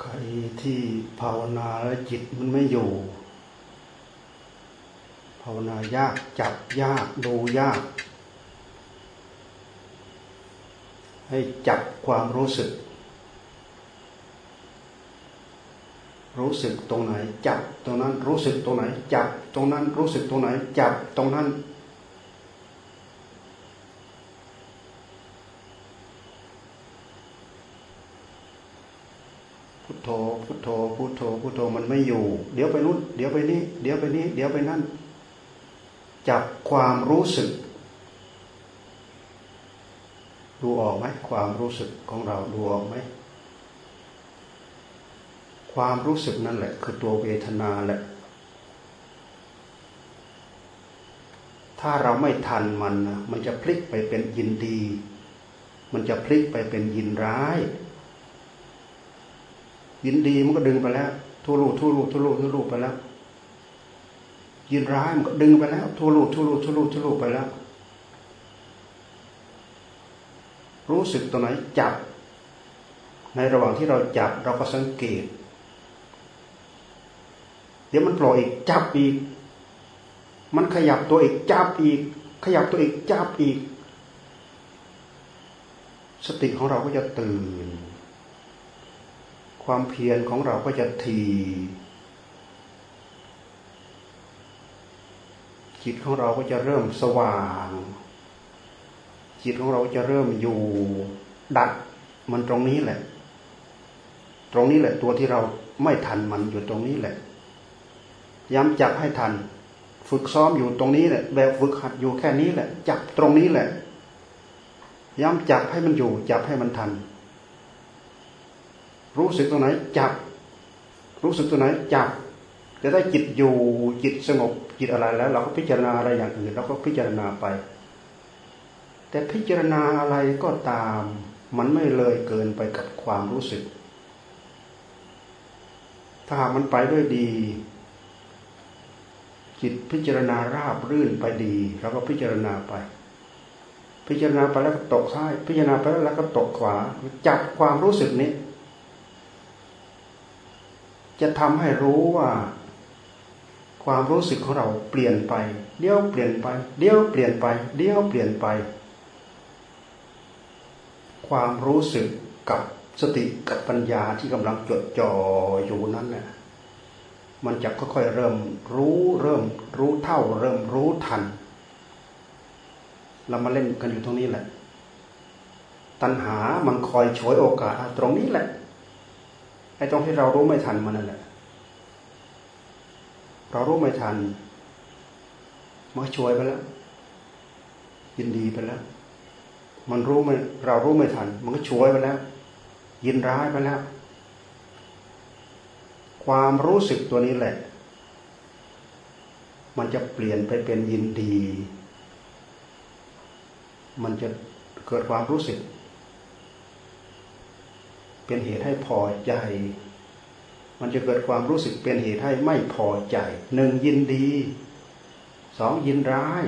ใครที่ภาวนาแล้วจิตมันไม่อยู่ ภาวนายากจับยากดูยาก ให้จับความรู้สึก รู้สึกตรงไหน จับตรงนั้นรู้สึกตรงไหน จับตรงนั้นรู้สึกตรงไหน จับตรงนั้น พุทโธพุทโธพุทโธพุทโธมันไม่อยู่ เดี๋ยวไปนู้นเดี๋ยวไปนี้เดี๋ยวไปนี้ เดี๋ยวไปนั่นจับความรู้สึก ดูออกไหมความรู้สึกของเราดูออกไหมความรู้สึกนั่นแหละ คือตัวเวทนาแหละ ถ้าเราไม่ทันมันนะมันจะพลิกไปเป็นยินดี มันจะพลิกไปเป็นยินร้าย ยินดีมันก็ดึงไปแล้วทุลุทุลุทุลุทุลุไปแล้ว ยินร้ายมันก็ดึงไปแล้วทุลุทุลุทุลุทุลุไปแล้ว รู้สึกตัวไหนจับ ในระหว่างที่เราจับเราก็สังเกต เดี๋ยวมันโผล่อยอีกจับอีก มันขยับตัวอีกจับอีก ขยับตัวอีกจับอีก สติของเราก็จะตื่น ความเพียรของเราก็จะทีจิตของเราก็จะเริ่มสว่าง จิตของเราจะเริ่มอยู่ดัดมันตรงนี้แหละ ตรงนี้แหละ ตัวที่เราไม่ทันมันอยู่ตรงนี้แหละ ย้ำจับให้ทัน ฝึกซ้อมอยู่ตรงนี้แหละ แบบฝึกหัดอยู่แค่นี้แหละ จับตรงนี้แหละ ย้ำจับให้มันอยู่ จับให้มันทัน รู้สึกตรงไหนจับ รู้สึกตัวไหนจับจะได้จิตอยู่จิตสงบจิตอะไรแล้ว เราก็พิจารณาอะไรอย่างอื่นเราก็พิจารณาไป แต่พิจารณาอะไรก็ตาม มันไม่เลยเกินไปกับความรู้สึก ถ้าหากมันไปด้วยดี จิตพิจารณาราบรื่นไปดีเราก็พิจารณาไป พิจารณาไปแล้วก็ตกซ้าย พิจารณาไปแล้วก็ตกขวา จับความรู้สึกนี้ จะทำให้รู้ว่า ความรู้สึกของเราเปลี่ยนไป เดี๋ยวเปลี่ยนไป เดี๋ยวเปลี่ยนไป เดี๋ยวเปลี่ยนไป ความรู้สึกกับสติกับปัญญาที่กำลังจดจ่ออยู่นั้นเนี่ยมันจะค่อยๆเริ่มรู้เริ่มรู้เท่า เริ่มรู้ทัน เรามาเล่นกันอยู่ตรงนี้แหละ ตัณหามันคอยฉวยโอกาสตรงนี้แหละ ไอ้ตรงที่เรารู้ไม่ทันมันนั่นแหละ เรารู้ไม่ทันมันช่วยไปแล้ว ยินดีไปแล้ว มันรู้ไม่เรารู้ไม่ทัน มันก็ช่วยไปแล้ว ยินร้ายไปแล้ว ความรู้สึกตัวนี้แหละ มันจะเปลี่ยนไปเป็นยินดี มันจะเกิดความรู้สึก เป็นเหตุให้พอใจ มันจะเกิดความรู้สึกเป็นเหตุให้ไม่พอใจหนึ่งยินดีสองยินร้าย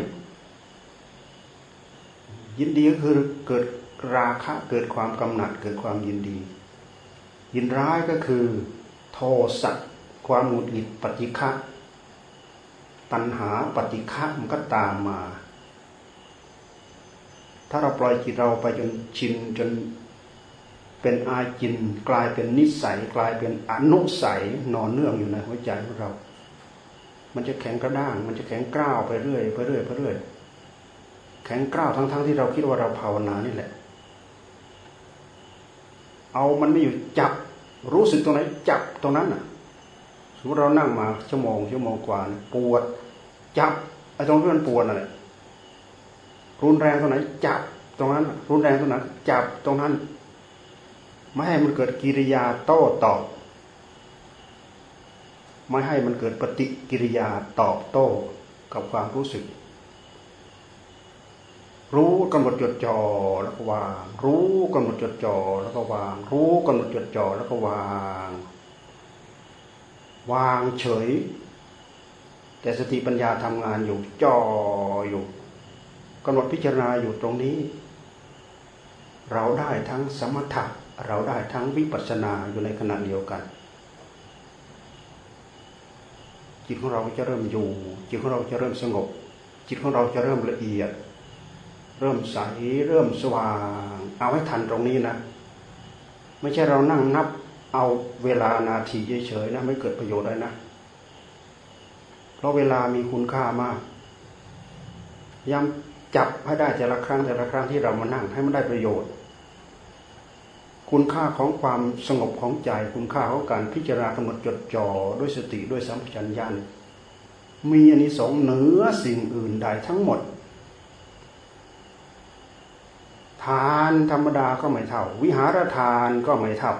ยินดีก็คือเกิดราคะเกิดความกำหนัดเกิดความยินดี ยินร้ายก็คือโทสะความหงุดหงิดปฏิฆะตัณหาปฏิฆะมันก็ตามมา ถ้าเราปล่อยจิตเราไปจนชินจน เป็นอาจินกลายเป็นนิสัย กลายเป็นอนุสัยนอนเนื่องอยู่ในหัวใจของเรา มันจะแข็งกระด้าง มันจะแข็งกร้าวไปเรื่อยไปเรื่อยไปเรื่อยแข็งกร้าวทั้งๆทที่เราคิดว่าเราภาวนานี่แหละ เอามันไม่อยู่จับรู้สึกตรงไหนจับตรงนั้นน่ะ สมมติเรานั่งมาชั่วโมงชั่วโมงกว่าปวด จับไอ้ตรงที่มันปวดน่ะรุนแรงตรงไหน จับตรงนั้น รุนแรงตรงนั้น จับตรงนั้น ไม่ให้มันเกิดกิริยาโต้ตอบ ไม่ให้มันเกิดปฏิกิริยาตอบโต้กับความรู้สึก รู้กำหนดจดจ่อแล้วก็วาง รู้กำหนดจดจ่อแล้วก็วาง รู้กำหนดจดจ่อแล้วก็วาง วางเฉย แต่สติปัญญาทำงานอยู่จ่ออยู่กำหนดพิจารณาอยู่ตรงนี้ เราได้ทั้งสมถะ เราได้ทั้งวิปัสสนาอยู่ในขณะเดียวกัน จิตของเราจะเริ่มอยู่ จิตของเราจะเริ่มสงบ จิตของเราจะเริ่มละเอียด เริ่มใสเริ่มสว่าง เอาให้ทันตรงนี้นะ ไม่ใช่เรานั่งนับเอาเวลานาทีเฉยๆนะไม่เกิดประโยชน์เลยนะ เพราะเวลามีคุณค่ามากย้ำจับให้ได้แต่ละครั้งแต่ละครั้งที่เรามานั่งให้มันได้ประโยชน์ คุณค่าของความสงบของใจ คุณค่าของการพิจารณากำหนดจดจ่อด้วยสติด้วยสัมผัสัญญาณมีอันนี้สองเหนือสิ่งอื่นใดทั้งหมด ทานธรรมดาก็ไม่เท่า วิหารทานก็ไม่เท่า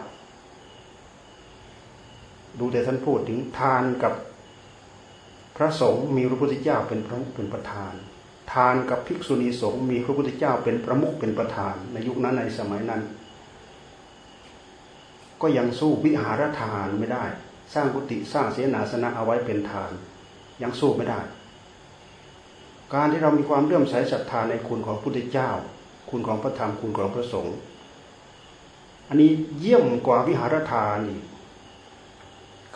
ดูแต่ท่านพูดถึงทานกับพระสงฆ์มีพระพุทธเจ้าเป็นพระเป็นประธาน ทานกับภิกษุณีสงฆ์มีพระพุทธเจ้าเป็นประมุขเป็นประธาน ในยุคนั้นในสมัยนั้น ก็ยังสู้วิหารทานไม่ได้ สร้างกุฏิสร้างเสนาสนะเอาไว้เป็นทาน ยังสู้ไม่ได้ การที่เรามีความเลื่อมใสศรัทธาในคุณของพระพุทธเจ้า คุณของพระธรรมคุณของพระสงฆ์อันนี้เยี่ยมกว่าวิหารทานอีก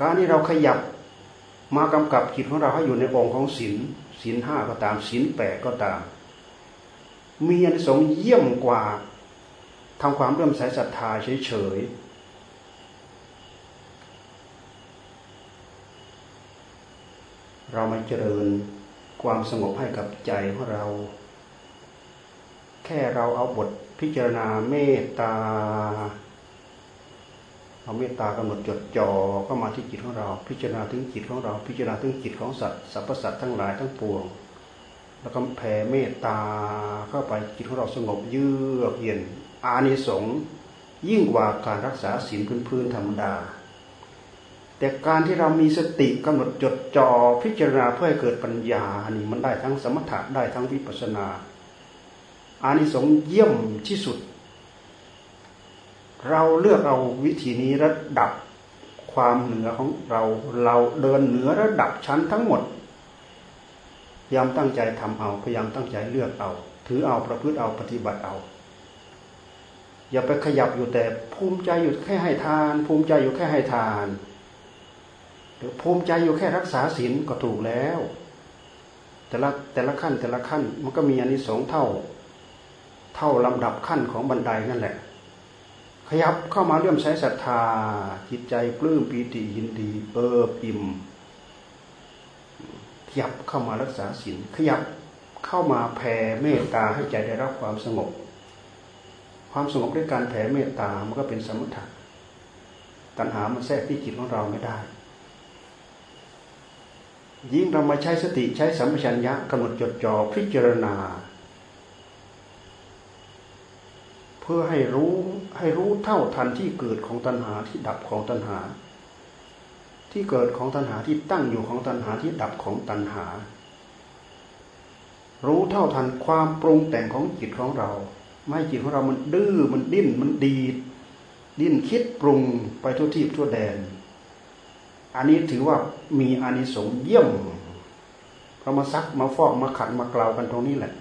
การที่เราขยับมากำกับจิตของเราให้อยู่ในองค์ของศีลศีลห้าก็ตามศีลแปดก็ตาม มีอันสงเยี่ยมกว่าทำความเริ่มใสศรัทธาเฉยๆ เรามาเจริญความสงบให้กับใจของเรา แค่เราเอาบทพิจารณาเมตตาเอาเมตตากำหนดจดจ่อเข้ามาที่จิตของเรา พิจารณาถึงจิตของเรา พิจารณาถึงจิตของสัตว์สรรพสัตว์ทั้งหลายทั้งปวง แล้วก็แผ่เมตตาเข้าไปจิตของเราสงบเยือกเย็นอานิสงส์ยิ่งกว่าการรักษาศีลพื้นๆธรรมดา แต่การที่เรามีสติกำหนดจดจ่อพิจารณาเพื่อให้เกิดปัญญานี่มันได้ทั้งสมถะได้ทั้งวิปัสนาอานิสงส์เยี่ยมที่สุด เราเลือกเอาวิธีนี้ระดับความเหนือของเราเราเดินเหนือระดับชั้นทั้งหมดพยายามตั้งใจทำเอาพยายามตั้งใจเลือกเอา ถือเอาประพฤติเอาปฏิบัติเอา อย่าไปขยับอยู่แต่ภูมิใจอยู่แค่ให้ทาน ภูมิใจอยู่แค่ให้ทาน หรือภูมิใจอยู่แค่รักษาศีลก็ถูกแล้ว แต่ละแต่ละขั้นแต่ละขั้นมันก็มีอันนี้สองเท่า เท่าลำดับขั้นของบันไดนั่นแหละ ขยับเข้ามาเรื่อมใช้ศรัทธา จิตใจปลื้มปีติยินดีเอิบอิ่มขยับเข้ามารักษาศีลขยับเข้ามาแผ่เมตตาให้ใจได้รับความสงบ ความสงบด้วยการแผ่เมตตามันก็เป็นสมถะตัณหามันแทรกที่จิตของเราไม่ได้ ยิ่งเรามาใช้สติใช้สัมปชัญญะกำหนดจดจ่อพิจารณา เพื่อให้รู้ให้รู้เท่าทันที่เกิดของตัณหาที่ดับของตัณหา ที่เกิดของตัณหาที่ตั้งอยู่ของตัณหาที่ดับของตัณหา รู้เท่าทันความปรุงแต่งของจิตของเรา ไม่จิตของเรามันดื้อมันดิ้นมันดีดดิ้นคิดปรุงไปทั่วที่ทั่วแดน อันนี้ถือว่ามีอานิสงส์เยี่ยมเรามาซักมาฟอกมาขัดมากล่าวกันตรงนี้แหละ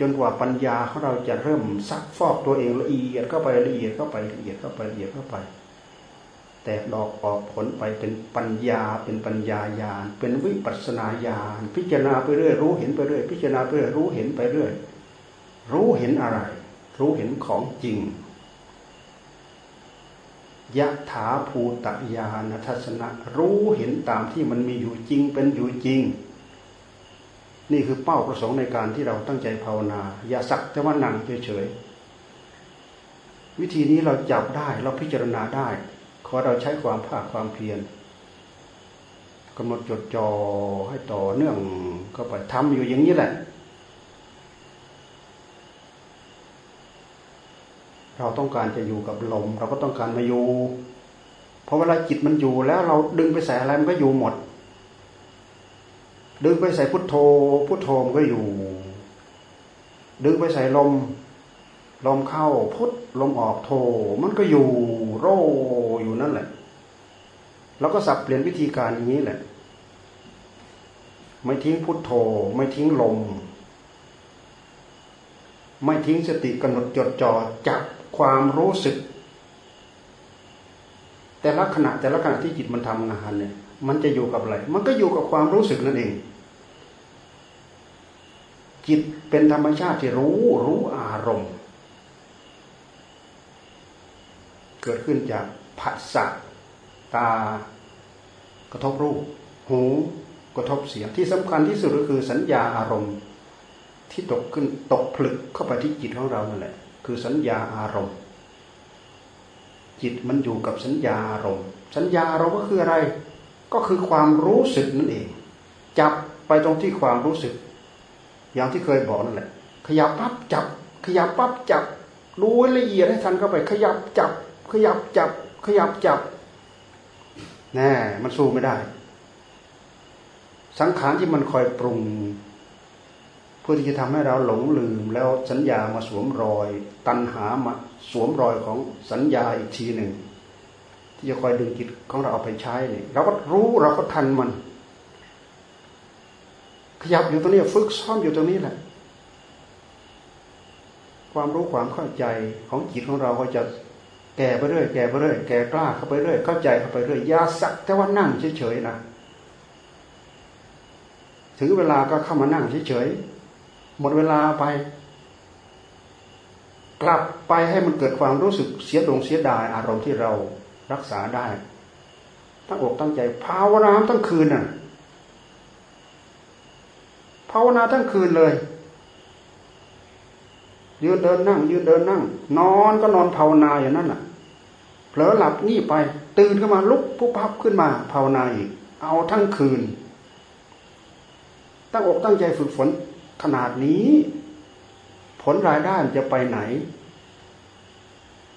จนกว่าปัญญาของเราจะเริ่มซักฟอกตัวเองละเอียดเข้าไปละเอียดเข้าไปละเอียดเข้าไปละเอียดเข้าไป แตกดอกออกผลไปเป็นปัญญาเป็นปัญญาญาณเป็นวิปัสนาญาณพิจารณาไปเรื่อยรู้เห็นไปเรื่อยพิจารณาไปเรื่อยรู้เห็นไปเรื่อยรู้เห็นอะไร รู้เห็นของจริง ยะถาภูตญาณทัศนะ รู้เห็นตามที่มันมีอยู่จริงเป็นอยู่จริง นี่คือเป้าประสงค์ในการที่เราตั้งใจภาวนา อย่าสักแต่ว่านั่งเฉยๆวิธีนี้เราจับได้เราพิจารณาได้ ขอเราใช้ความภาคความเพียรกำหนดจดจ่อให้ต่อเนื่องก็ไปทำอยู่อย่างนี้แหละ เราต้องการจะอยู่กับลม เราก็ต้องการมาอยู่พอเวลาจิตมันอยู่แล้วเราดึงไปใส่อะไรมันก็อยู่หมด ดึงไปใส่พุทโธ พุทโธมันก็อยู่ ดึงไปใส่ลม ลมเข้าพุทลมออกโธมันก็อยู่ โรอยู่นั่นแหละ แล้วก็สับเปลี่ยนวิธีการอย่างนี้แหละ ไม่ทิ้งพุทโธ ไม่ทิ้งลม ไม่ทิ้งสติกำหนดจดจ่อจับ ความรู้สึก แต่ละขณะแต่ละขณะที่จิตมันทำงานเนี่ย มันจะอยู่กับอะไร มันก็อยู่กับความรู้สึกนั่นเอง จิตเป็นธรรมชาติที่รู้รู้อารมณ์ เกิดขึ้นจากผัสสะตากระทบรูป หูกระทบเสียงที่สำคัญที่สุดก็คือสัญญาอารมณ์ ที่ตกขึ้นตกผลึกเข้าไปที่จิตของเรานั่นแหละ คือสัญญาอารมณ์ จิตมันอยู่กับสัญญาอารมณ์ สัญญาเราก็คืออะไร ก็คือความรู้สึกนั่นเอง จับไปตรงที่ความรู้สึก อย่างที่เคยบอกนั่นแหละ ขยับปั๊บจับ ขยับปั๊บจับดูละเอียดให้ทันเข้าไป ขยับจับ ขยับจับ ขยับจับแน่มันสู้ไม่ได้ สังขารที่มันคอยปรุง พื่อที่จะทำให้เราหลงลืมแล้วสัญญามาสวมรอย ตัณหามาสวมรอยของสัญญาอีกทีหนึ่ง ที่จะคอยดึงจิตของเราเอาไปใช้เนี่ยเราก็รู้เราก็ทันมัน ขยับอยู่ตรงนี้ฝึกซ้อมอยู่ตรงนี้แหละ ความรู้ความเข้าใจของจิตของเราก็จะแก่ไปเรื่อยแก่ไปเรื่อยแก่กล้าเข้าไปเรื่อยเข้าใจเข้าไปเรื่อยยาสักแต่ว่านั่งเฉยๆนะถึงเวลาก็เข้ามานั่งเฉยๆ หมดเวลาไป กลับไปให้มันเกิดความรู้สึกเสียดงเสียดายอารมณ์ที่เรารักษาได้ ตั้งอกตั้งใจ ภาวนาทั้งคืนน่ะภาวนาทั้งคืนเลย ยืนเดินนั่ง ยืนเดินนั่ง นอนก็นอนภาวนาอย่างนั้นน่ะเผลอหลับนี่ไป ตื่นขึ้นมาลุกปุ๊บพับขึ้นมา ภาวนาอีกเอาทั้งคืน ตั้งอกตั้งใจฝึกฝน ขนาดนี้ ผลรายได้จะไปไหน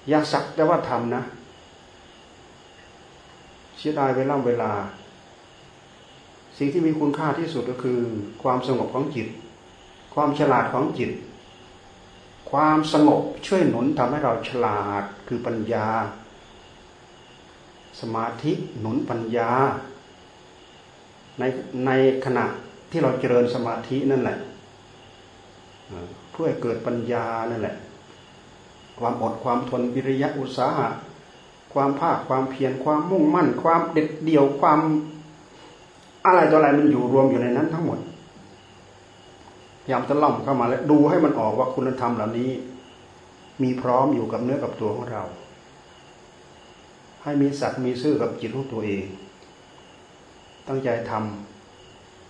อย่าสักแต่ว่าทำนะ เสียดายเวลาเวลา สิ่งที่มีคุณค่าที่สุดก็คือ ความสงบของจิต ความฉลาดของจิต ความสงบช่วยหนุนทำให้เราฉลาดคือปัญญา สมาธิหนุนปัญญาในในขณะที่เราเจริญสมาธินั่นแหละ เพื่อเกิดปัญญานั่นแหละ ความอดความทนวิริยะอุตสาหะความภาคความเพียรความมุ่งมั่น ความเด็ดเดี่ยวความ อะไรต่ออะไรมันอยู่รวมอยู่ในนั้นทั้งหมดพยายามจะล่อมเข้ามาแล้วดูให้มันออกว่าคุณธรรมเหล่านี้ มีพร้อมอยู่กับเนื้อกับตัวของเรา ให้มีสัตว์มีซื่อกับจิตของตัวเอง ตั้งใจทำ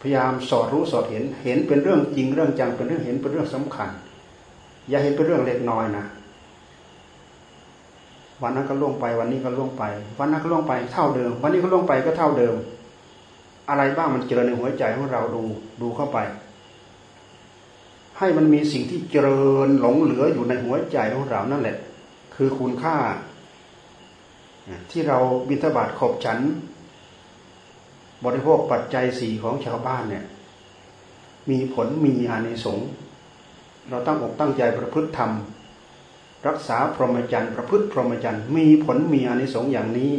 พยายามสอดรู้สอดเห็น เห็นเป็นเรื่องจริงเรื่องจังเป็นเรื่องเห็นเป็นเรื่องสำคัญ อย่าเห็นเป็นเรื่องเล็กน้อยนะวันนั้นก็ล่วงไป วันนี้ก็ล่วงไป วันนั้นก็ล่วงไปเท่าเดิม วันนี้ก็ล่วงไปก็เท่าเดิม อะไรบ้างมันเจริญในหัวใจของเราดูดูเข้าไป ให้มันมีสิ่งที่เจริญหลงเหลืออยู่ในหัวใจของเรานั่นแหละ คือคุณค่า ที่เราบิณฑบาตขบฉัน บริโภคปัจจัยสี่ของชาวบ้านเนี่ย มีผลมีอานิสงส์เราตั้งอกตั้งใจประพฤติธรรม รักษาพรหมจรรย์ประพฤติพรหมจรรย์มีผลมีอานิสงส์อย่างนี้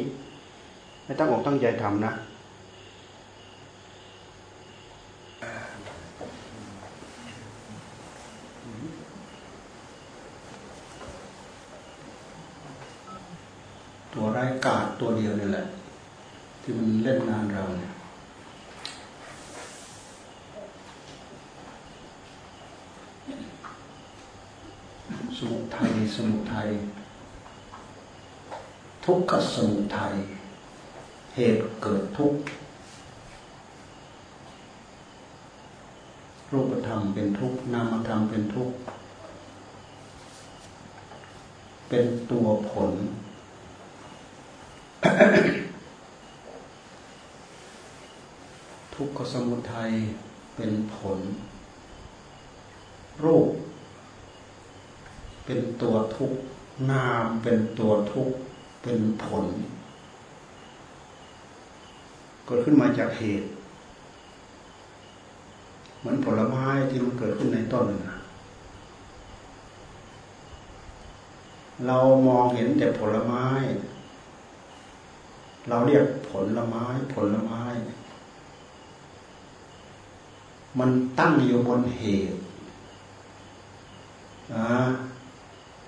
ให้ตั้งอกตั้งใจทำนะตัวไร้กาดตัวเดียวนี่แหละ ที่มันเล่นงานเราเนี่ยส มุทัยสมุทัยทุกขสมุทัยเหตุเกิดทุกข์รูปธรรมเป็นทุกข์นามธรรมเป็นทุกข์เป็นตัวผล ทุกขสมุทัยเป็นผล รูป เป็นตัวทุกข์นามเป็นตัวทุกข์เป็นผลเกิดขึ้นมาจากเหตุ เหมือนผลไม้ที่มันเกิดขึ้นในต้นนะเรามองเห็นแต่ผลไม้ เราเรียกผลลไม้ผลลไม้ มันตั้งอยู่บนเหตุ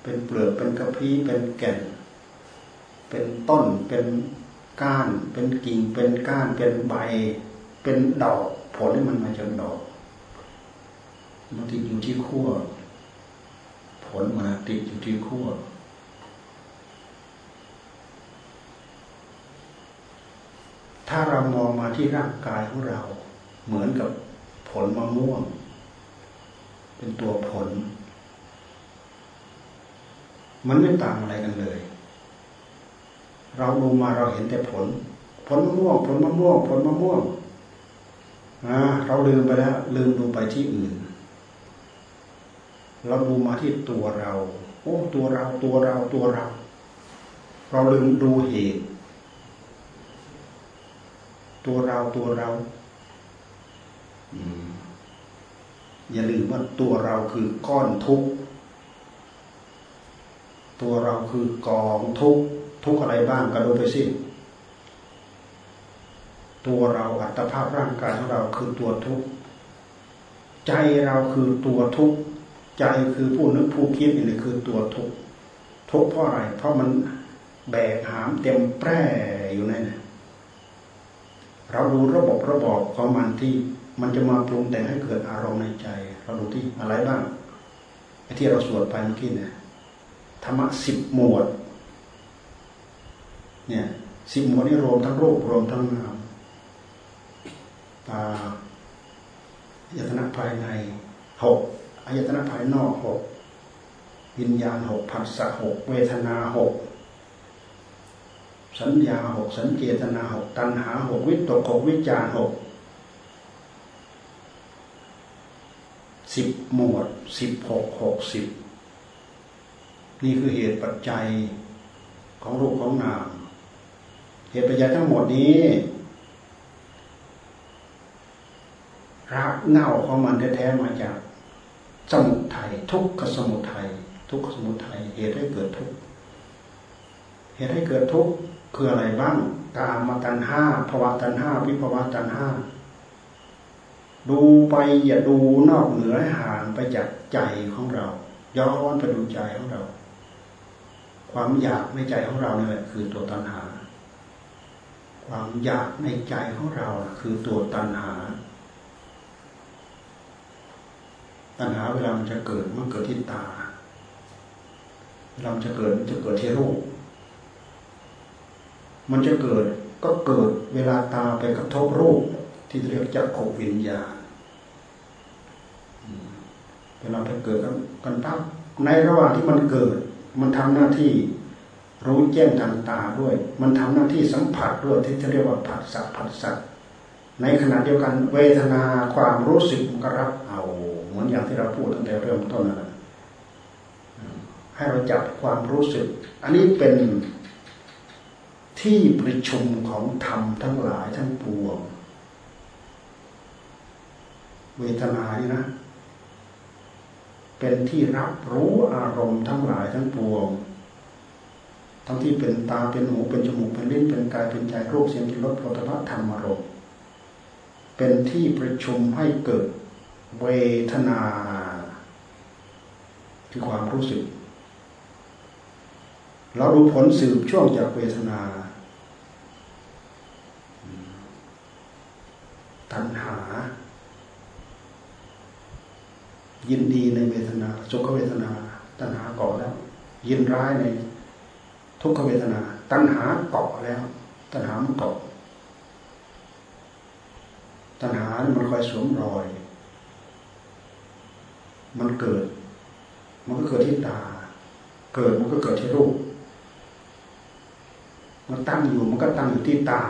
เป็นเปลือกเป็นกระพี้เป็นแก่น เป็นต้นเป็นก้าน เป็นกิ่งเป็นก้านเป็นใบ เป็นดอก ผลที่มันมาจากดอกมันติดอยู่ที่ขั้วผลมาติดอยู่ที่ขั้วถ้าเรามองมาที่ร่างกายของเรา เหมือนกับผลมะม่วง เป็นตัวผล มันไม่ต่างอะไรกันเลย เราดูมาเราเห็นแต่ผล ผลมะม่วง ผลมะม่วง ผลมะม่วงนะเราลืมไปแล้ว ลืมดูไปที่อื่น เราดูมาที่ตัวเรา โอ้ตัวเราตัวเราตัวเรา เราลืมดูเหตุ ตัวเราตัวเราอย่าลืมว่าตัวเราคือก้อนทุกข์ ตัวเราคือกองทุกทุกอะไรบ้างก็ดูไปสิตัวเราอัตภาพร่างกายของเราคือตัวทุกใจเราคือตัวทุกใจคือผู้นึกผู้คิดนี่คือตัวทุกทุกเพราะอะไร เพราะมันแบกหามเต็มแปร่อยู่นั่นเราดูระบบระบอบของมันที่มันจะมาปรุงแต่งให้เกิดอารมณ์ในใจ เราดูที่อะไรบ้างไอ้ที่เราสวดไปเมื่อกี้เนี่ย ธรรมะสิบหมวด เนี่ยสิบหมวดนี่รวมทั้งรูปรวมทั้งนามตายตนะภายในหกอายตนะภายนอกหกวิญญาณหกผัสสะหกเวทนาหกสัญญาหกสัญเจตนาหกตัณหาหกวิตกหกวิจารหกสิบหมวดสิบหกหกสิบ นี่คือเหตุปัจจัยของรูปของนาม เหตุปัจจัยทั้งหมดนี้รากเง่าของมันแท้ๆมาจากสมุทัยทุกขสมุทัยทุกขสมุทัยเหตุให้เกิดทุกข์เหตุให้เกิดทุกข์คืออะไรบ้างกามตัณห้าภวะตัณห้าวิภวะตัณห้าดูไปอย่าดูนอกเหนือห่างไปจากใจของเราย้อนไปดูใจของเรา ความอยากในใจของเราเนี่ยคือตัวตัณหา ความอยากในใจของเราคือตัวตัณหา ตัณหาเวลามันจะเกิดมันเกิดที่ตา เวลามันจะเกิดมันจะเกิดที่รูป มันจะเกิดก็เกิดเวลาตาไปกระทบรูป ที่เรียกจักขวิญญาณเวลาไปเกิดกันปั๊บในระหว่างที่มันเกิด มันทำหน้าที่รู้แจ้งทางตาด้วย มันทำหน้าที่สัมผัสด้วยที่เรียกว่าผัสสะผัสสะในขณะเดียวกันเวทนาความรู้สึกมันก็รับเอาเหมือนอย่างที่เราพูดตั้งแต่เริ่มต้นนั่นแหละให้เราจับความรู้สึก อันนี้เป็นที่ประชุมของธรรมทั้งหลายทั้งปวง เวทนานี่นะ เป็นที่รับรู้อารมณ์ทั้งหลายทั้งปวง ทั้งที่เป็นตาเป็นหูเป็นจมูกเป็นลิ้นเป็นกายเป็นใจรูปเสียงกลิ่นรสโผฏฐัพธรรมอารมณ์เป็นที่ประชุมให้เกิดเวทนา คือความรู้สึก เราดูผลสืบช่วงจากเวทนา ตัณหา ยินดีในเวทนาสุขเวทนา ตัณหาเกาะแล้ว ยินร้ายในทุกขเวทนา ตัณหาเกาะแล้ว ตัณหามันเกาะตัณหามันคอยสวมรอย มันเกิด มันก็เกิดที่ตา เกิดมันก็เกิดที่รูป มันตั้งอยู่มันก็ตั้งอยู่ที่ตา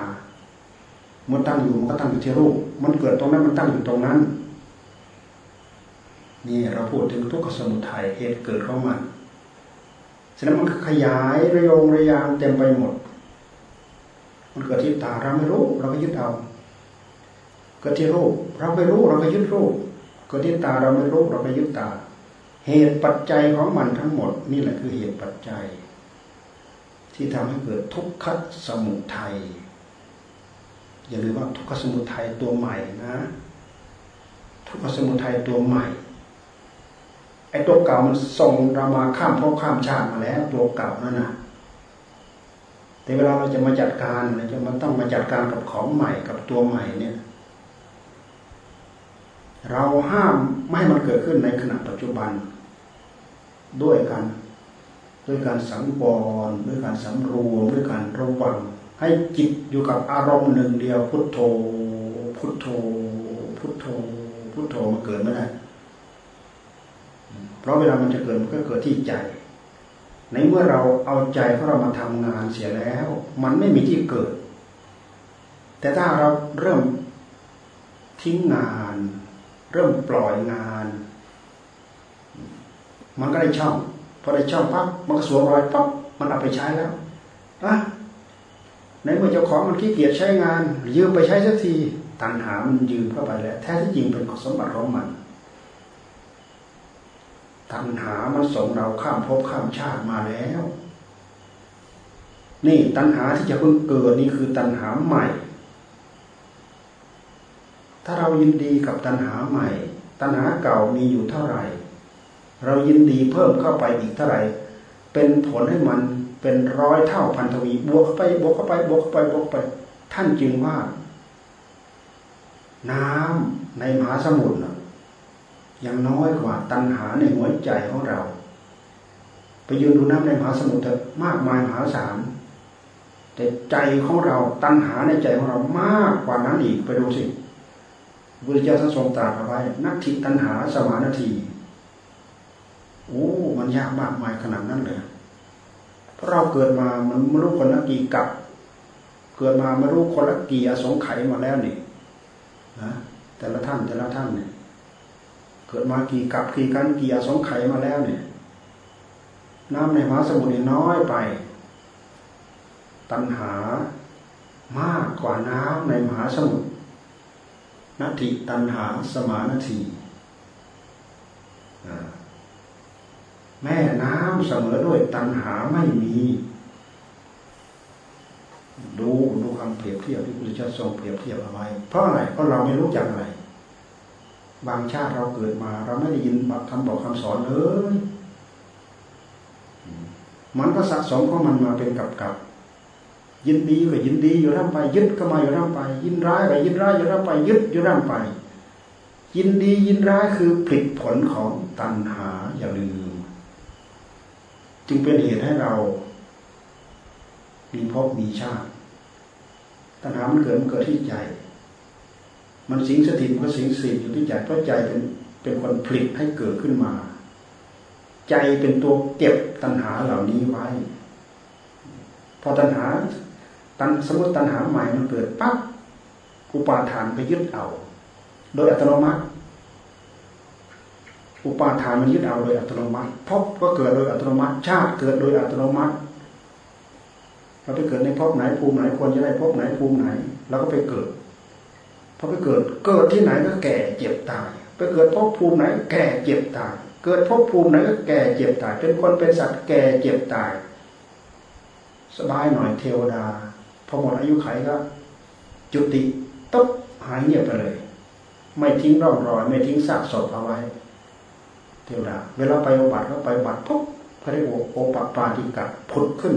มันตั้งอยู่มันก็ตั้งอยู่ที่รูป มันเกิดตรงนั้นมันตั้งอยู่ตรงนั้น นี่เราพูดถึงทุกขสมุทัยเหตุเกิดของมันฉะนั้นมันขยายระยงระยางเต็มไปหมด มันเกิดที่ตาเราไม่รู้ เราก็ยึดเอาเกิดที่รูปเราไม่รู้เราก็ยึดรูปเกิดที่ตาเราไม่รู้เราก็ยึดตา เหตุปัจจัยของมันทั้งหมด นี่แหละคือเหตุปัจจัย ที่ทำให้เกิดทุกขสมุทัยอย่าลืมว่าทุกขสมุทัยตัวใหม่นะ ทุกขสมุทัยตัวใหม่ ไอ้ตัวเก่ามันส่งเรามาข้ามภพข้ามชาติมาแล้ว ตัวเก่านั่นนะแต่เวลาเราจะมาจัดการเราจะมันต้องมาจัดการกับของใหม่กับตัวใหม่เนี่ย เราห้ามไม่ให้มันเกิดขึ้นในขณะปัจจุบัน ด้วยกันด้วยการสังวรด้วยการสำรวมด้วยการระวัง ให้จิตอยู่กับอารมณ์หนึ่งเดียวพุทโธ พุทโธ พุทโธ พุทโธมันเกิดไม่ได้ เพราะเวลามันจะเกิดมันก็เกิดที่ใจ ในเมื่อเราเอาใจของเรามาทำงานเสียแล้ว มันไม่มีที่เกิด แต่ถ้าเราเริ่มทิ้งงาน เริ่มปล่อยงาน มันก็ได้ช่องพอได้ช่องปั๊บมันก็สวมรอยปั๊บมันเอาไปใช้แล้วอะในเมื่อเจ้าของมันขี้เกียจใช้งานยืมไปใช้สักทีตัณหามันยืมเข้าไปแล้วแท้ที่จริงเป็นสมบัติของมัน ตัณหามันส่งเราข้ามภพข้ามชาติมาแล้ว นี่ตัณหาที่จะเพิ่งเกิดนี่คือตัณหาใหม่ ถ้าเรายินดีกับตัณหาใหม่ ตัณหาเก่ามีอยู่เท่าไหร่ เรายินดีเพิ่มเข้าไปอีกเท่าไหร่ เป็นผลให้มันเป็นร้อยเท่าพันทวีบวกเข้าไปบวกเข้าไปบวกเข้าไปบวกไป ท่านจึงว่า น้ำในมหาสมุทร ยังน้อยกว่าตัณหาในหัวใจของเรา ไปยืนดูน้ำในมหาสมุทรมากมายมหาศาลแต่ใจของเราตัณหาในใจของเรามากกว่านั้นอีกไปดูสิบุรเจ้าท่านทรงตรัสเอาไว้นักทิตัณหาสมานาทีโอ้มันยากมากมายขนาดนั้นเลยเพราะเราเกิดมามันไม่รู้คนละกี่กับ เกิดมาไม่รู้คนละกี่อสงไขยมาแล้วนี่นะแต่ละท่านแต่ละท่านเนี่ย กิดมากี่กับกี่กันกี่อสงไขยมาแล้วเนี่ย น้ำในมหาสมุทรน้อยไป ตัณหามากกว่าน้ำในมหาสมุทรนาทิตัณหาสมานาทีแม่น้ำเสมอด้วยตัณหาไม่มี ดูดูคำเปรียบเทียบที่พระเจ้าทรงเปรียบเทียบเอาไว้เพราะอะไรเพราะเราไม่รู้จักอะไร บางชาติเราเกิดมา เราไม่ได้ยินคำบอกคำสอนเลยมันก็สะสมของมันมาเป็นกับกับยินดีก็ยินดีอยู่ร่ำไป ยึดก็มาอยู่ร่ำไป ยินร้ายก็ยินร้ายอยู่ร่ำไป ยึดอยู่ร่ำไป ยินดียินร้ายคือผลผลของตัณหาอย่าลืม จึงเป็นเหตุให้เรา มีภพมีชาติตัณหามันเกิดมันเกิดที่ใจ มันสิงสถิตมันสิงสิตอยู่ที่ใจเพราะใจเป็นเป็นคนผลิตให้เกิดขึ้นมา ใจเป็นตัวเก็บตัณหาเหล่านี้ไว้ พอตัณหาตันสมมติตัณหาใหม่มันเกิดปั๊บอุปาทานไปยึดเอา โดยอัตโนมัติ อุปาทานมันยึดเอาโดยอัตโนมัติพบก็เกิดโดยอัตโนมัติ ชาติเกิดโดยอัตโนมัติเราไปเกิดในภพไหนภูมิไหนควรจะได้ภพไหนภูมิไหนเราก็ไปเกิด พอไปเกิดเกิดที่ไหนก็แก่เจ็บตาย ไปเกิดภพภูมิไหนแก่เจ็บตาย เกิดภพภูมิไหนก็แก่เจ็บตาย เป็นคนเป็นสัตว์แก่เจ็บตาย สบายหน่อยเทวดา พอหมดอายุไขก็จุติตบหายเงียบไปเลย ไม่ทิ้งร่องรอย ไม่ทิ้งซากศพเอาไว้ เทวดา เวลาไปอบัติก็ไปบัติปุ๊บพระเรียกโอปปาติกะผุดขึ้น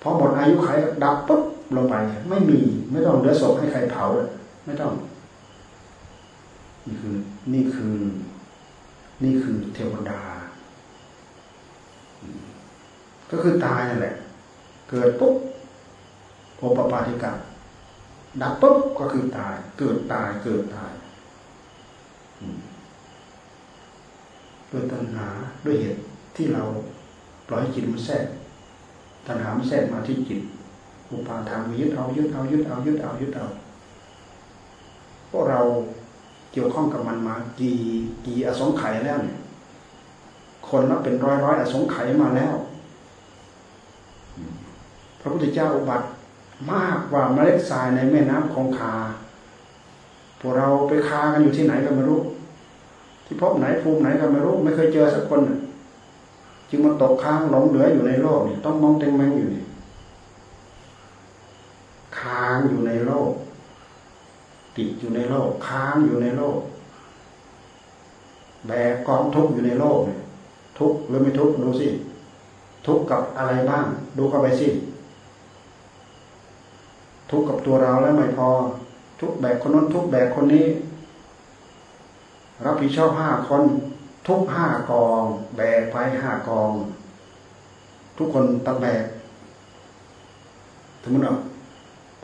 พอหมดอายุไขดับปุ๊บลงไป ไม่มี ไม่ต้องเหลือศพให้ใครเผาเลยไม่ต้อง นี่คือ นี่คือ นี่คือเทวดา ก็คือตายนั่นแหละ เกิดปุ๊บโอปปาติกาดับปุ๊บก็คือตาย เกิดตาย เกิดตายด้วยตัณหาด้วยเหตุที่เราปล่อยจิตมันแทรกตัณหามันแทรกมาที่จิต อุปาทานยึดเอายึดเอายึดเอายึดเอายึดเอาพวกเราเกี่ยวข้องกับมันมา กี่กี่อสงไขยแล้วเนี่ยคนนับเป็นร้อยร้อยอสงไขยมาแล้วพระพุทธเจ้าอุบัติมากกว่าเมล็ดทรายในแม่น้ำคงคา พวกเราไปคากันอยู่ที่ไหนก็ไม่รู้ ที่พบไหนภูมิไหนก็ไม่รู้ ไม่เคยเจอสักคน จึงมาตกค้างหลงเหลืออยู่ในโลกนี่ต้องมองเต็งแมงอยู่นี่ค้างอยู่ในโลก ติดอยู่ในโลก ค้างอยู่ในโลก แบกกองทุกข์อยู่ในโลกเนี่ยทุกข์หรือไม่ทุกข์ดูสิ ทุกข์กับอะไรบ้าง ดูเข้าไปสิ ทุกข์กับตัวเราแล้วไม่พอ ทุกข์แบกคนนั้นทุกข์แบกคนนี้ รับผิดชอบห้าคน ทุกห้ากอง แบกไปห้ากอง ทุกคนต้งแบกสมมติว่า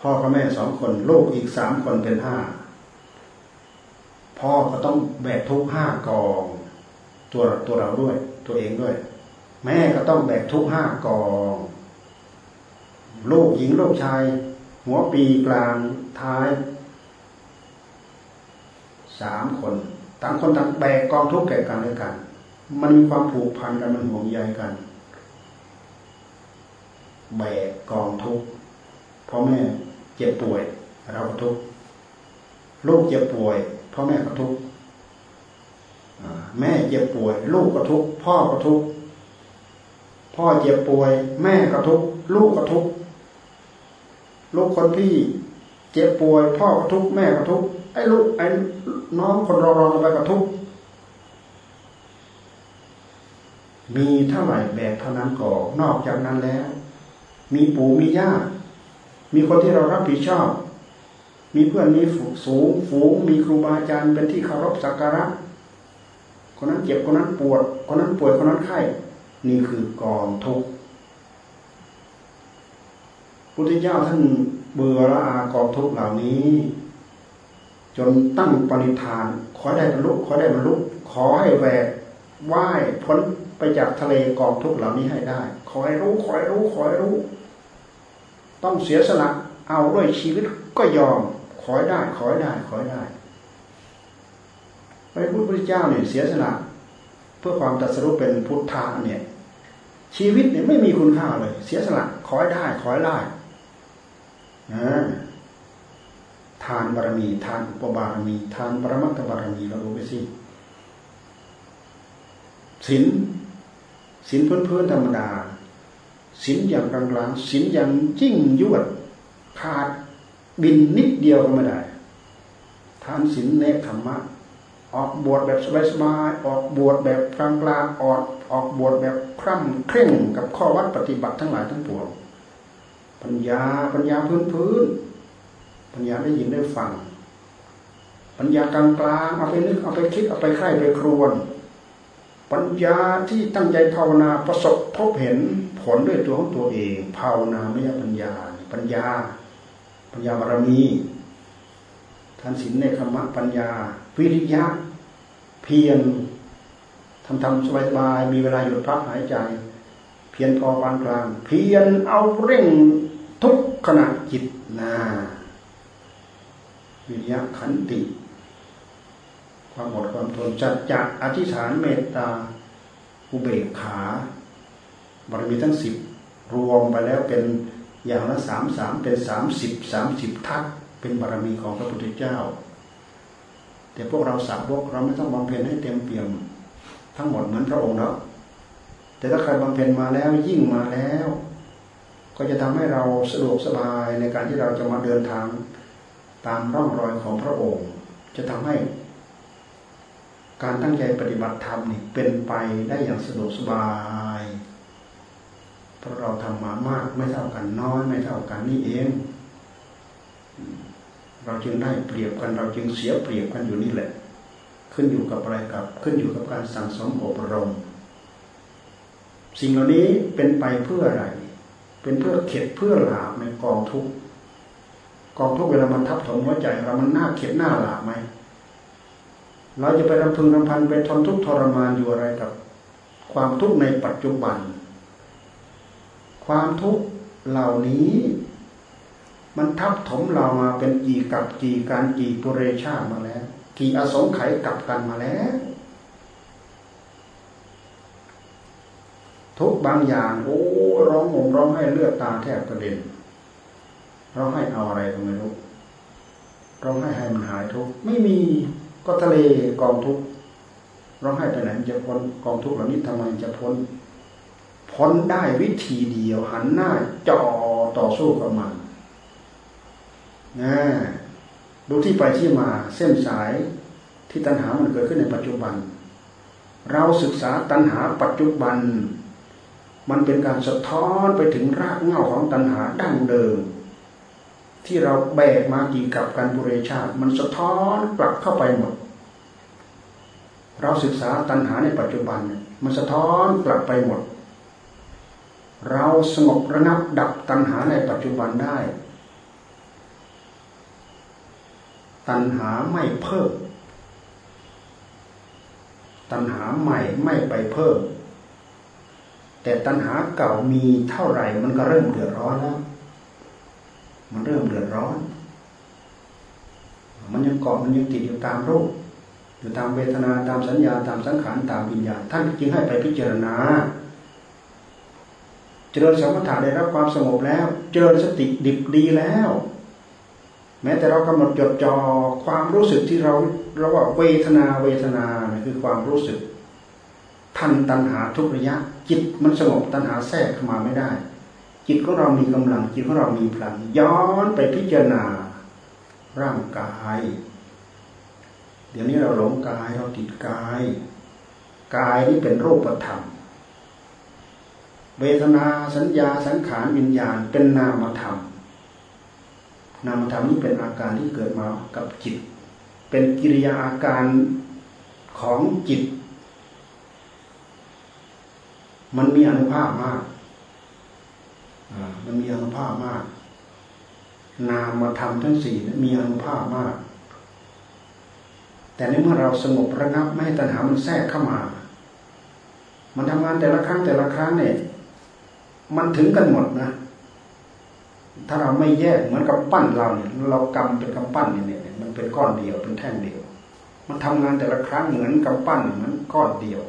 พ่อกับแม่สองคน ลูกอีกสามคนเป็นห้าพ่อก็ต้องแบกทุกห้ากอง ตัวตัวเราด้วย ตัวเองด้วย แม่ก็ต้องแบกทุกห้ากอง ลูกหญิงลูกชาย หัวปีกลางท้ายสามคนต่างคนต่างแบกกองทุกแก่กันด้วยกัน มันมีความผูกพันกันมันห่วงใยกัน แบกกองทุกพ่อแม่ เจ็บป่วย เราก็ทุกลูกเจ็บป่วยพ่อแม่ก็ทุกแม่เจ็บป่วย ลูกก็ทุกพ่อก็ทุกพ่อเจ็บป่วย แม่ก็ทุกลูกก็ทุกลูกคนพี่เจ็บป่วย พ่อก็ทุกแม่ก็ทุกไอ้ลูกไอ้น้องคนรองรองไปก็ทุกมีเท่าไหร่แบบเท่านั้นก่อนอกจากนั้นแล้ว มีปู่มีย่า มีคนที่เรารับผิดชอบ มีเพื่อนมีสูงฝูง มีครูบาอาจารย์เป็นที่เคารพสักการะ คนนั้นเจ็บคนนั้นปวด คนนั้นป่วยคนนั้นไข้นี่คือกองทุกข์พุทธเจ้าท่านเบื่อละอากองทุกข์เหล่านี้ จนตั้งปณิธาน ขอได้บรรลุขอได้บรรลุขอให้แหวกว่ายพ้นไปจากทะเลกองทุกข์เหล่านี้ให้ได้ ขอให้รู้ขอให้รู้ขอให้รู้ ต้องเสียสละเอาด้วยชีวิตก็ยอมขอได้ขอได้ขอได้พระพุทธเจ้าเนี่ยเสียสละเพื่อความตรัสรู้เป็นพุทธะเนี่ยชีวิตเนี่ยไม่มีคุณค่าเลย เสียสละขอได้ขอได้นะทานบารมี ทานอุปบารมี ทานปรมัตถบารมีเราดูไปสิศีลศีลพื้นๆธรรมดา ศีลอย่างกลางๆศีลอย่างจิ้งยวดขาดบินนิดเดียวก็ไม่ได้ทานศีลเนคธรรมะ ออกบวชแบบสบายๆออกบวชแบบกลางๆออกออกบวชแบบคร่ำเคร่งกับข้อวัดปฏิบัติทั้งหลายทั้งปวงปัญญาปัญญาพื้นพื้นปัญญาได้ยินได้ฟัง ปัญญากลางๆเอาไปนึกเอาไปคิดเอาไปใคร่ไปครวน ปัญญาที่ตั้งใจภาวนาประสบพบเห็น ลด้วยตัวของตัวเองภาวนาไม่ใช่ปัญญา ปัญญา ปัญญาบารมีท่านสินในคำมะปัญญา วิริยะ เพียรทำทำสบายสบายมีเวลาหยุดพักหายใจ เพียรพอปานกลาง เพียรเอาเร่งทุกขณะจิตนาวิริยะขันติ ความอดความทนจัดจักอธิษฐานเมตตาอุเบกขา บารมีทั้งสิบรวมไปแล้วเป็นอย่างละสามสามเป็นสามสิบสามสิบทัศเป็นบารมีของพระพุทธเจ้า แต่พวกเราสาวกเราไม่ต้องบำเพ็ญให้เต็มเปี่ยม ทั้งหมดเหมือนพระองค์แล้วแต่ถ้าใครบำเพ็ญมาแล้วยิ่งมาแล้ว ก็จะทำให้เราสะดวกสบายในการที่เราจะมาเดินทางตามร่องรอยของพระองค์ จะทำให้ การตั้งใจปฏิบัติธรรมนี่เป็นไปได้อย่างสะดวกสบาย ราะเราทำมามากไม่เท่ากันน้อยไม่เท่ากันนี่เอง เราจึงได้เปรียบกันเราจึงเสียเปรียบกันอยู่นี่แหละ ขึ้นอยู่กับอะไรกับ ขึ้นอยู่กับการสั่งสมอบรม สิ่งเหล่านี้เป็นไปเพื่ออะไร เป็นเพื่อเข็ดเพื่อหลาบในกองทุกกองทุกเวลามันทับถมหัวใจเรามันหน่าเข็ดหน้าหลาบไหมเราจะไปรำพึงรำพันไปทนทุกข์ทรมานอยู่อะไรกับ ความทุกข์ในปัจจุบัน ความทุกข์เหล่านี้ มันทับถมเรามาเป็นกี่กับกี่การกี่ปุเรชาติมาแล้ว กี่อสงไขยกับกันมาแล้ว ทุกบางอย่างโอ้ร้องห่มร้องให้เลือดตาแทบกระเด็นร้องให้เอาอะไรก็ไม่รู้ร้องให้ให้มันหายทุกไม่มีก็ทะเลกองทุกร้องไห้ไปไหนจะพ้นกองทุกเหล่านี้ทำไมจะพ้น พ้นได้วิธีเดียวหันหน้าจ่อต่อสู้กับมันนะดูที่ไปที่มาเส้นสายที่ตัณหามันเกิดขึ้นในปัจจุบัน เราศึกษาตัณหาปัจจุบัน มันเป็นการสะท้อนไปถึงรากเหง้าของตัณหาดั้งเดิม ที่เราแบกมากี่กับการบุเรชาติ มันสะท้อนกลับเข้าไปหมด เราศึกษาตัณหาในปัจจุบัน มันสะท้อนกลับไปหมด เราสงบระงับดับตัณหาในปัจจุบันได้ ตัณหาไม่เพิ่ม ตัณหาใหม่ไม่ไปเพิ่ม แต่ตัณหาเก่ามีเท่าไหร่มันก็เริ่มเดือดร้อนแล้ว มันเริ่มเดือดร้อน มันยังเกาะมันยังติดอยู่ตามรูปอยู่ตามเวทนาตามสัญญาตามสังขารตามวิญญาณท่านจึงให้ไปพิจารณา เจริญสมถะได้รับความสงบแล้ว เจริญสติดิบดีแล้ว แม้แต่เรากำหนดจดจ่อความรู้สึกที่เราเราว่าเวทนาเวทนาเนี่ยคือความรู้สึก ทันตัณหาทุกระยะ จิตมันสงบตัณหาแทรกเข้ามาไม่ได้ จิตของเรามีกำลังจิตของเรามีพลังย้อนไปพิจารณา ร่างกาย เดี๋ยวนี้เราหลงกายเราติดกาย กายนี่เป็นรูปธรรม เวทนาสัญญาสังขารวิญญาณเป็นนามธรรม นามธรรมนี้เป็นอาการที่เกิดมากับจิต เป็นกิริยาอาการของจิต มันมีอนุภาพมากมันมีอนุภาพมาก นามธรรมทั้งสี่มีอนุภาพมาก แต่ในเมื่อเราสงบระงับไม่ให้ตัณหามันแทรกเข้ามา มันทำงานแต่ละครั้งแต่ละครั้งเนี่ย มันถึงกันหมดนะ ถ้าเราไม่แยกเหมือนกับปั้นเราเนี่ย เรากำเป็นกำปั้นเนี่ยมันเป็นก้อนเดียวเป็นแท่งเดียว มันทำงานแต่ละครั้งเหมือนกำปั้นเหมือนก้อนเดียว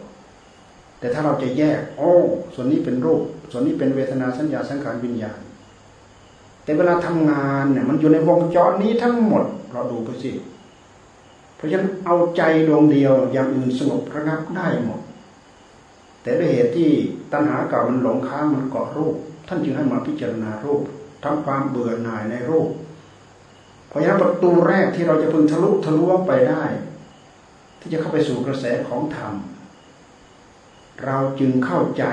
แต่ถ้าเราจะแยก โอ้ ส่วนนี้เป็นรูป ส่วนนี้เป็นเวทนาสัญญาสังขารวิญญาณ แต่เวลาทำงานเนี่ย มันอยู่ในวงจรนี้ทั้งหมด เราดูไปสิเพราะฉะนั้นเอาใจดวงเดียวอย่างอื่นสงบระงับได้หมด แต่ด้วยเหตุที่ตัณหาเก่ามันหลงค้างมันเกาะรูป ท่านจึงให้มาพิจารณารูปทำความเบื่อหน่ายในรูปเพราะฉะนั้นประตูแรกที่เราจะพึงทะลุทะลวงไปได้ ที่จะเข้าไปสู่กระแสของธรรม เราจึงเข้าใจ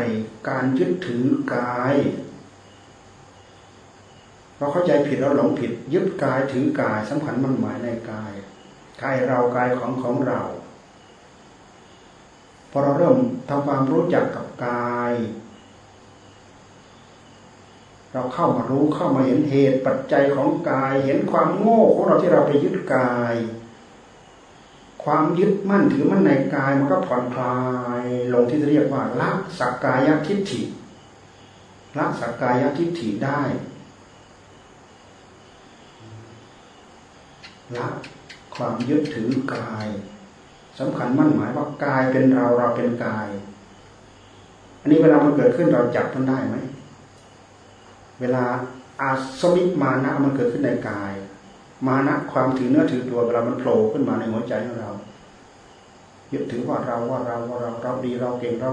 การยึดถือกาย เราเข้าใจผิดเราหลงผิด ยึดกายถือกายสำคัญมั่นหมายในกายกายเรากายของของเรา อเราเริ่มทำความรู้จักกับกาย เราเข้ามารู้เข้ามาเห็นเหตุปัจจัยของกาย เห็นความโง่ของเราที่เราไปยึดกาย ความยึดมั่นถือมั่นในกายมันก็ผ่อนคลายลงที่เรียกว่าละสักกายทิฏฐิละสักกายทิฏฐิได้ละความยึดถือกาย สำคัญมั่นหมายว่ากายเป็นเราเราเป็นกาย อันนี้เวลามันเกิดขึ้นเราจับมันได้ไหม เวลาอาสมิมานะมันเกิดขึ้นในกาย มานะความถือเนื้อถือตัวเวลามันโผล่ขึ้นมาในหัวใจของเรายึดถือว่าเราว่าเราว่าเราเราดีเราเก่งเรา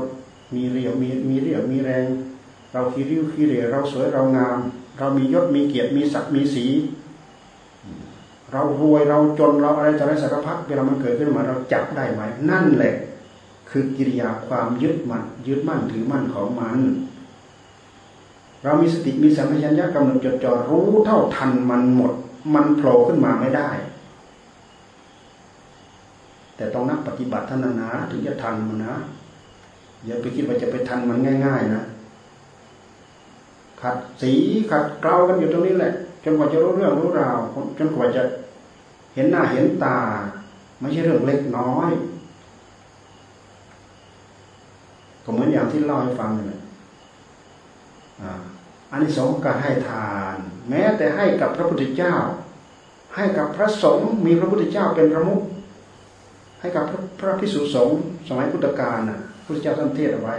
มีเรียวมีมีเรียวมีแรง เราคีริ้วคีเรียเราสวยเรางาม เรามียศมีเกียรติมีศักดิ์มีสี เรารวยเราจนเราอะไรจะไรสารพัดเวลามันเกิดขึ้นมาเราจับได้ไหมนั่นแหละ คือกิริยาความยึดมั่นยึดมั่นถือมั่นของมัน เรามีสติมีสัมผัสัญญากำหนดจดจ่อรู้เท่าทันมันหมด มันโผล่ขึ้นมาไม่ได้ แต่ต้องนักปฏิบัติท่านนะถึงจะทันมันนะอย่าไปคิดว่าจะไปทันมันง่าย ๆ นะขัดสีขัดเกลากันอยู่ตรงนี้แหละจนกว่าจะรู้เรื่องรู้ราวจนกว่าจะ เห็นหน้าเห็นตา ไม่ใช่เรื่องเล็กน้อย ก็เหมือนอย่างที่เล่าให้ฟังเลยอันนี้สองการให้ทาน แม้แต่ให้กับพระพุทธเจ้า ให้กับพระสงฆ์มีพระพุทธเจ้าเป็นประมุขให้กับพระพิสุสงฆ์สมัยพุทธกาลนะพุทธเจ้าท่านเทศเอาไว้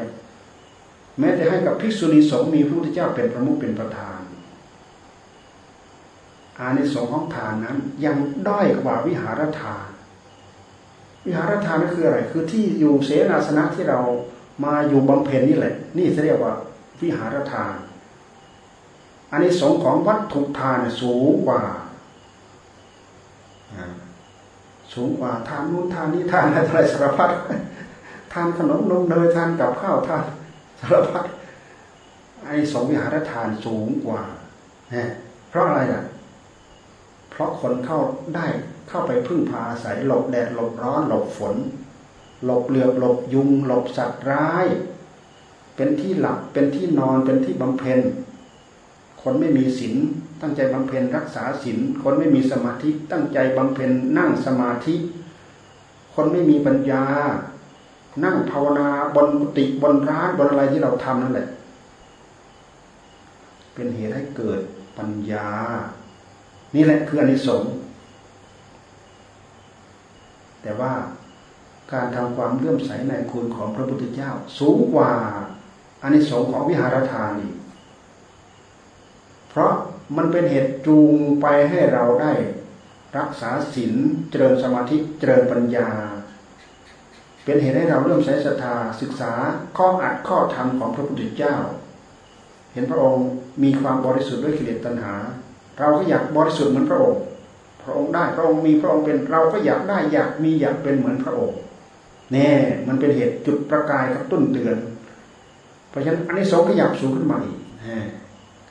แม้แต่ให้กับภิกษุณีสงฆ์มีพระพุทธเจ้าเป็นประมุขเป็นประธาน อานิสงส์ของทานนั้น ยังด้อยกว่าวิหารทาน วิหารทานนั่นคืออะไร คือที่อยู่เสนาสนะที่เรามาอยู่บำเพ็ญนี่แหละ นี่เรียกว่าวิหารทานอันนี้สงของวัตถุทานสูงกว่าสูงกว่าทานนู้นทานนี้ทานอะไรสารพัดทานขนมนมเนยทานกับข้าวทานสารพัดไอ้สงวิหารทานสูงกว่า เพราะอะไรอะ เพราะคนเข้าได้เข้าไปพึ่งพาอาศัยหลบแดดหลบร้อนหลบฝน หลบเหลือบหลบยุง หลบสัตว์ร้าย เป็นที่หลับเป็นที่นอนเป็นที่บำเพ็ญ คนไม่มีศีลตั้งใจบำเพ็ญรักษาศีลคนไม่มีสมาธิตั้งใจบำเพ็ญนั่งสมาธิ คนไม่มีปัญญา นั่งภาวนาบนติบนร้านบนอะไรที่เราทำนั่นแหละ เป็นเหตุให้เกิดปัญญา นี่แหละคืออนิสงส์แต่ว่าการทำความเลื่อมใสในคุณของพระพุทธเจ้า สูงกว่าอานิสงส์ของวิหารทานอีกเพราะมันเป็นเหตุจูงไปให้เราได้ รักษาศีลเจริญสมาธิเจริญปัญญา เป็นเหตุให้เราเริ่มใช้ศรัทธาศึกษาข้ออัดข้อธรรมของพระพุทธเจ้า เห็นพระองค์มีความบริสุทธิ์ด้วยกิเลสตัณหา เราก็อยากบริสุทธิ์เหมือนพระองค์ พระองค์ได้พระองค์มีพระองค์เป็นเราก็อยากได้อยากมีอยากเป็นเหมือนพระองค์แน่มันเป็นเหตุจุดประกายกระตุ้นเตือน เพราะฉะนั้นอันนี้สองขยับสูงขึ้นมาอีก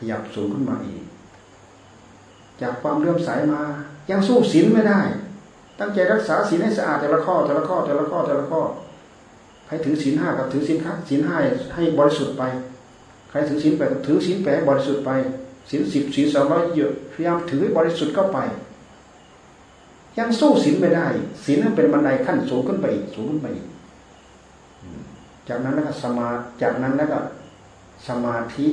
ยับสูงขึ้นมาอีก จากความเลื่อมใสมา ยังสู้ศีลไม่ได้ ตั้งใจรักษาศีลให้สะอาดแต่ละข้อแต่ละข้อแต่ละข้อแต่ละข้อใครถือศีลห้ากับถือศีลศีลห้าให้บริสุทธิ์ไป ใครถือศีลแปดถือศีลแปดบริสุทธิ์ไป ศีลสิบศีลสองร้อยเยอะพยายามถือให้บริสุทธิ์เข้าไป ยังสู้ศีลไม่ได้ศีลนั้นเป็นบันไดขั้นสูงขึ้นไปอีกสูงขึ้นไปอีกจากนั้นแล้วก็สมาจากนั้นแล้วก็สมาธิ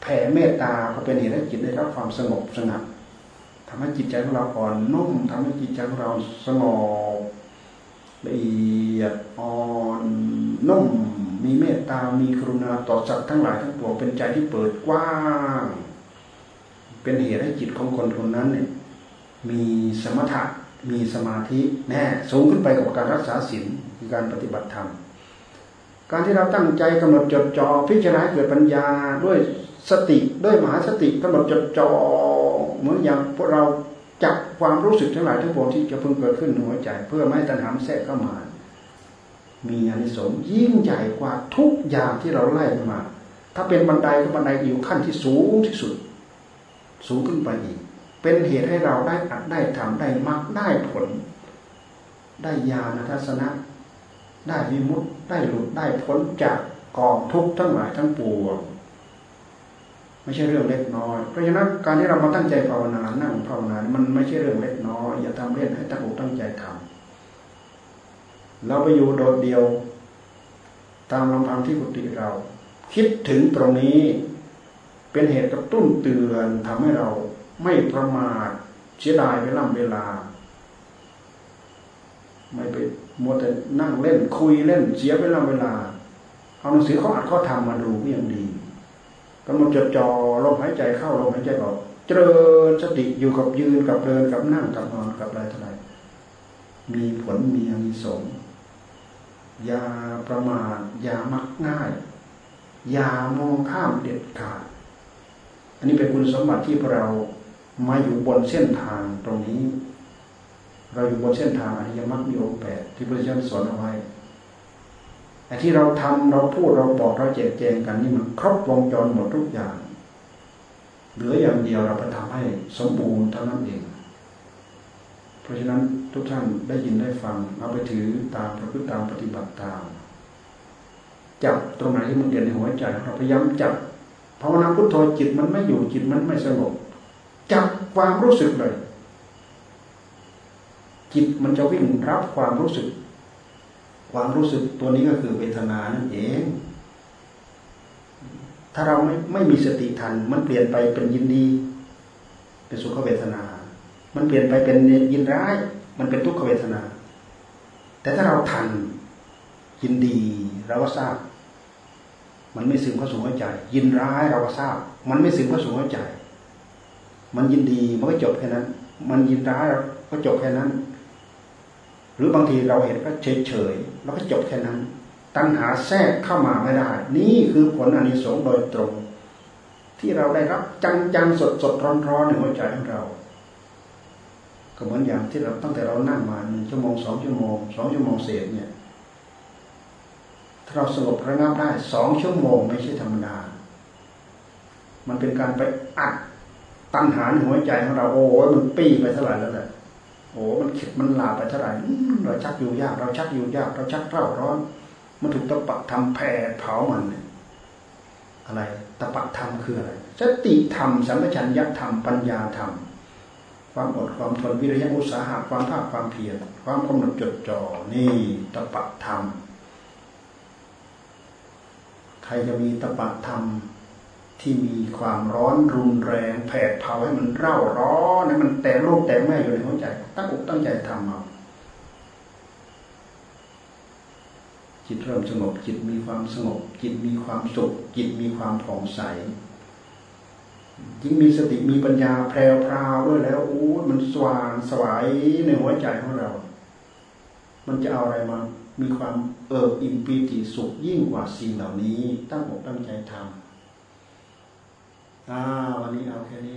แผ่เมตตาก็เป็นเหตุให้จิตได้รับความสงบสงัดทำให้จิตใจของเราอ่อนนุ่มทำให้จิตใจของเราสงบละเอียดอ่อนนุ่มมีเมตตา มีกรุณาต่อสัตว์ทั้งหลายทั้งปวงเป็นใจที่เปิดกว้าง เป็นเหตุให้จิตของคนคนนั้นเนี่ยมีสมถะมีสมาธิแน่สูงขึ้นไปกับการรักษาศีลคือการปฏิบัติธรรม การที่เราตั้งใจกำหนดจดจ่อพิจารณาเกิดปัญญาด้วยสติด้วยมหาสติกำหนดจดจ่อเหมือนอย่างพวกเราจับความรู้สึกทั้งหลายทั้งปวงที่จะเพิ่งเกิดขึ้นในหัวใจ เพื่อไม่ให้ตัณหาแทรกเข้ามา มีอานิสงส์ยิ่งใหญ่กว่าทุกอย่างที่เราไล่มา ถ้าเป็นบันไดก็บันไดอยู่ขั้นที่สูงที่สุด สูงขึ้นไปอีก เป็นเหตุให้เราได้อัดได้ทำได้มรรคได้ผล ได้ญาณทัศนะ ได้วิมุตได้หลุดได้พ้นจากกองทุกข์ทั้งหลายทั้งปวงไม่ใช่เรื่องเล็กน้อย เพราะฉะนั้นการที่เรามาตั้งใจภาวนานั่งภาวนา มันไม่ใช่เรื่องเล็กน้อย อย่าทำเล่นให้ตั้งอกตั้งใจทำเราไปอยู่โดดเดียว ตามลำพังที่กุฏิเรา คิดถึงตรงนี้ เป็นเหตุกระตุ้นเตือนทำให้เราไม่ประมาทเสียดายเวลาเวลา ไม่ไปมัวแต่นั่งเล่นคุยเล่นเสียเวลาเวลา เอาหนังสือข้ออัดข้อทำมาดูก็ยังดีกำหนดจดจ่อลมหายใจเข้าลมหายใจออกเจริญสติอยู่กับยืนกับเดินกับนั่งกับนอนกับอะไรทั้งหลายมีผลมีอานิสงส์อย่าประมาทอย่ามักง่าย อย่ามองข้ามเด็ดขาด อันนี้เป็นคุณสมบัติที่เรามาอยู่บนเส้นทางตรงนี้ เราอยู่บนเส้นทางอริยมรรคมีองค์แปดที่พระเจ้าสอนเอาไว้แต่ที่เราทำเราพูดเราบอกเราแจกแจงกันนี่มันครบวงจรหมดทุกอย่าง เหลืออย่างเดียวเราไปทำให้สมบูรณ์เท่านั้นเอง เพราะฉะนั้นทุกท่านได้ยินได้ฟังเอาไปถือตามประพฤติตามปฏิบัติตาม จับตรงไหนที่มันเด่นในหัวใจเราพยายามจับ ภาวนาพุทโธจิตมันไม่อยู่จิตมันไม่สงบจับความรู้สึกเลย จิตมันจะวิ่งรับความรู้สึก ความรู้สึกตัวนี้ก็คือเวทนานั่นเอง ถ้าเราไม่ไม่มีสติทัน มันเปลี่ยนไปเป็นยินดี เป็นสุขเวทนา มันเปลี่ยนไปเป็นยินร้าย มันเป็นทุกขเวทนา แต่ถ้าเราทันยินดีเราก็ทราบ มันไม่ซึมเข้าสู่หัวใจ ยินร้ายเราก็ทราบ มันไม่ซึมเข้าสู่หัวใจ มันยินดีมันก็จบแค่นั้น มันยินร้ายก็จบแค่นั้น หรือบางทีเราเห็นก็เฉยเฉยแล้วก็จบแค่นั้น ตัณหาแทรกเข้ามาไม่ได้ นี่คือผลอนิสงส์โดยตรง ที่เราได้รับจังจังสดสดร้อนร้อนในหัวใจของเรา ก็เหมือนอย่างที่เราตั้งแต่เรานั่งมาหนึ่งชั่วโมงสองชั่วโมงสองชั่วโมงเศษเนี่ย เราสงบระงับได้สองชั่วโมงไม่ใช่ธรรมดา มันเป็นการไปอัดตัณหาในหัวใจของเราโอ้ยมันปี้ไปเท่าไหร่แล้วแหละโอ้มันข็ดมันลาไปเท่าไหร่เราชักอยู่ยาก เราชักอยู่ยาก เราชักเร่าร้อน มันถูกตะปะทำแผ่เผามันอะไรตะปะธรรมคืออะไรสติธรรมสัมปชัญญะธรรมปัญญาธรรมความอดความทนวิริยะอุตสาหะความภาคความเพียรความกำหนดจดจ่อนี่ตะปะธรรม รจะมีตะปะธรรม ที่มีความร้อนรุนแรงแผดเผาให้มันเร่าร้อนให้มันแต่ลูกแต่แม่อยู่ในหัวใจ ตั้งอกตั้งใจทำเอาจิตเริ่มสงบ จิตมีความสงบ จิตมีความสุข จิตมีความผ่องใสยิ่งมีสติมีปัญญาแพรวพราวด้วยแล้วโอ้มันสว่างสวายในหัวใจของเรา มันจะเอาอะไรมา มีความ เอิบอิ่มปีติสุขยิ่งกว่าสิ่งเหล่านี้ ตั้งอกตั้งใจทำอ่าวันนี้เอาแค่นี้